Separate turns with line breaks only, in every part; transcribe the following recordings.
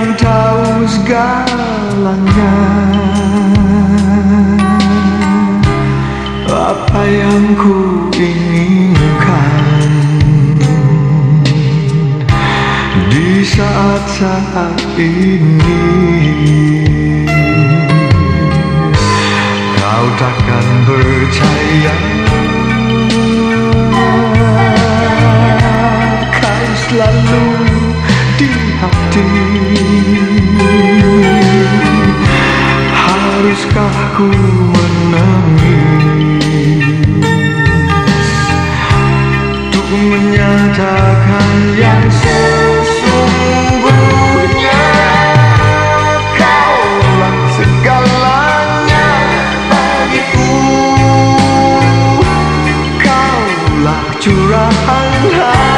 yang tahu segalanya. Apa yang ku inginkan? Di saat-saat ini Kau takkan percaya. Kau selalu di hati. Haruskah ku menyatakan yang sesungguhnya Kaulah segalanya bagiku. Kaulah curahan hati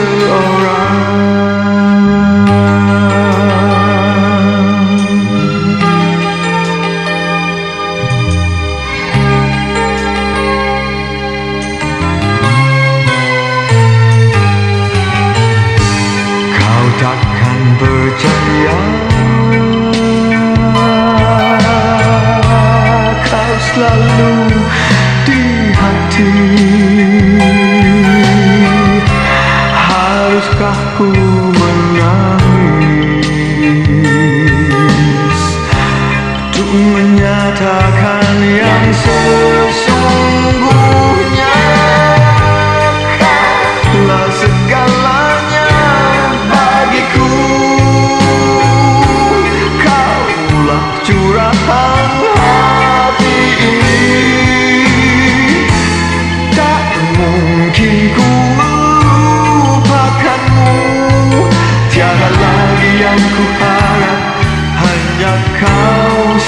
kau seorang Kau takkan percaya Kau selalu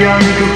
young